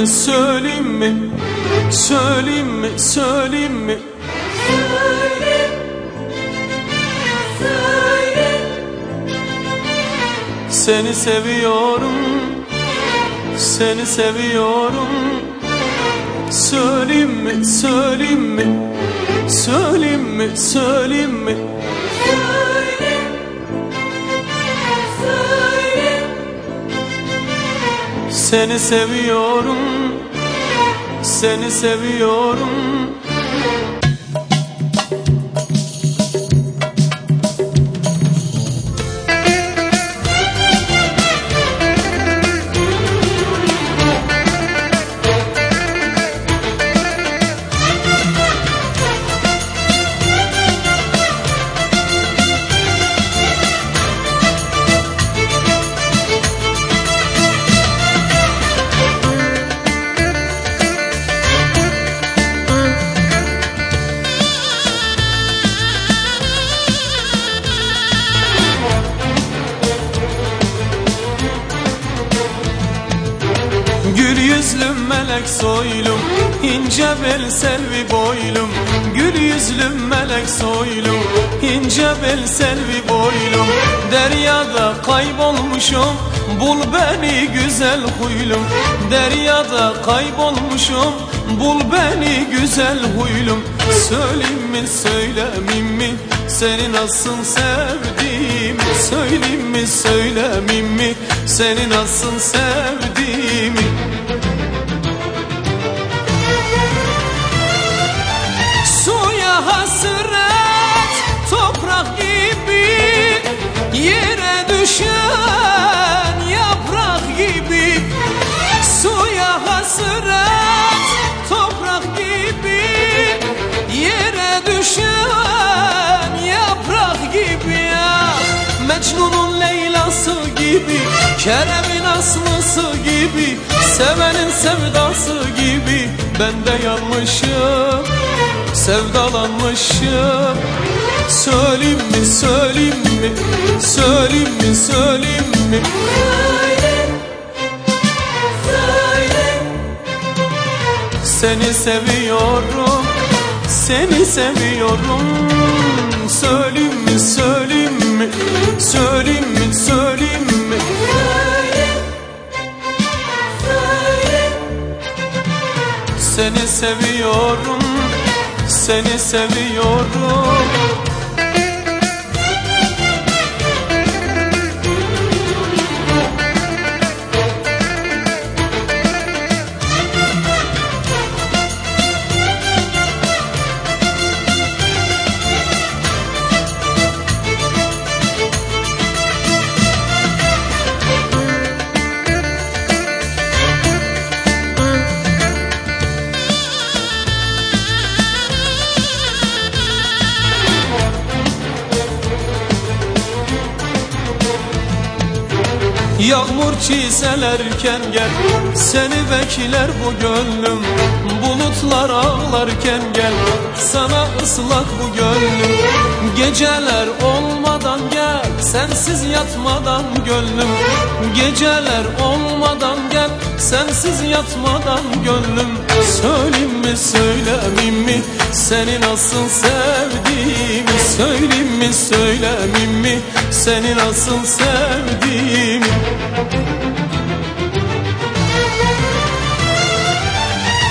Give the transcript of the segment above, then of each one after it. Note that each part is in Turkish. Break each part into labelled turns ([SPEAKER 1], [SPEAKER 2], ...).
[SPEAKER 1] mi söyleyeyim mi? Söyleyeyim mi söyleyeyim mi?
[SPEAKER 2] Söyle, söyle,
[SPEAKER 1] Seni seviyorum Seni seviyorum. Söyleyeyim mi söyleyeyim mi? Söyleyeyim mi söyleyeyim mi Seni seviyorum Seni seviyorum Gül yüzlüm melek soylum ince bel selvi boylum. Gül yüzlüm melek soylum ince bel selvi boylum. Deryada kaybolmuşum bul beni güzel huylum. Deryada kaybolmuşum bul beni güzel huylum. Söyleyeyim mi söylemeyeyim mi? Seni nasıl sevdiğimi Söyleyeyim mi söylemeyeyim mi? Seni nasıl sevdiğimi gibi Kerem'in Aslı'sı gibi Sevenin sevdası gibi Ben de yanmışım Sevdalanmışım. Söyleyeyim mi söyleyeyim mi Söyleyeyim mi söyleyeyim mi?
[SPEAKER 2] Söyle, söyle,
[SPEAKER 1] Seni seviyorum Seni seviyorum. Söyleyeyim mi söyleyeyim mi? Söyleyeyim mi söyleyeyim mi? Seni seviyorum. Seni seviyorum Yağmur çiselerken gel Seni bekler bu gönlüm. Bulutlar ağlarken gel Sana ıslak bu gönlüm. Geceler olmadan gel Sensiz yatmadan gönlüm. Geceler olmadan gel Sensiz yatmadan gönlüm. Söyleyeyim mi söylemeyeyim mi Seni nasıl sevdiğimi Söyleyeyim mi söylemeyeyim mi? Seni nasıl sevdiğimi.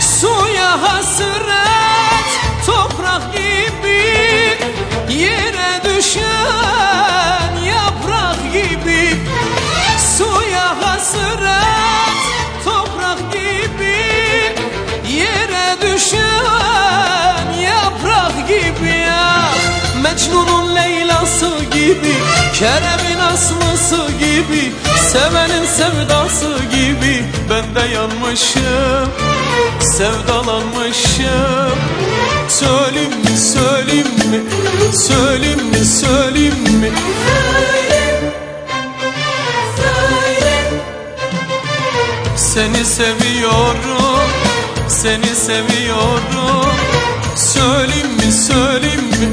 [SPEAKER 1] Suya hasret toprak gibi Yere düşen Mecnun'un Leyla'sı gibi Kerem'in Aslı'sı gibi Sevenin sevdası gibi Ben de yanmışım Sevdalanmışım. Söyleyeyim mi söyleyeyim mi Söyleyeyim mi söyleyeyim mi?
[SPEAKER 2] Söyle, söyle,
[SPEAKER 1] Seni seviyorum Seni seviyorum. Söyleyeyim mi söyleyeyim mi?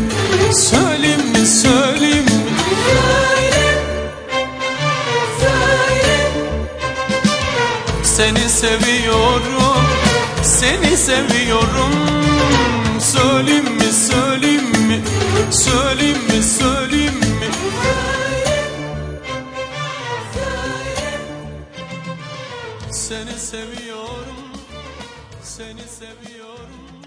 [SPEAKER 1] Söyleyeyim mi? Söyleyeyim mi?
[SPEAKER 2] Söyle, söyle,
[SPEAKER 1] Seni seviyorum Seni seviyorum. Söyleyeyim mi? Söyleyeyim mi? Söyleyeyim mi? Söyleyeyim mi? Seni seviyorum Seni seviyorum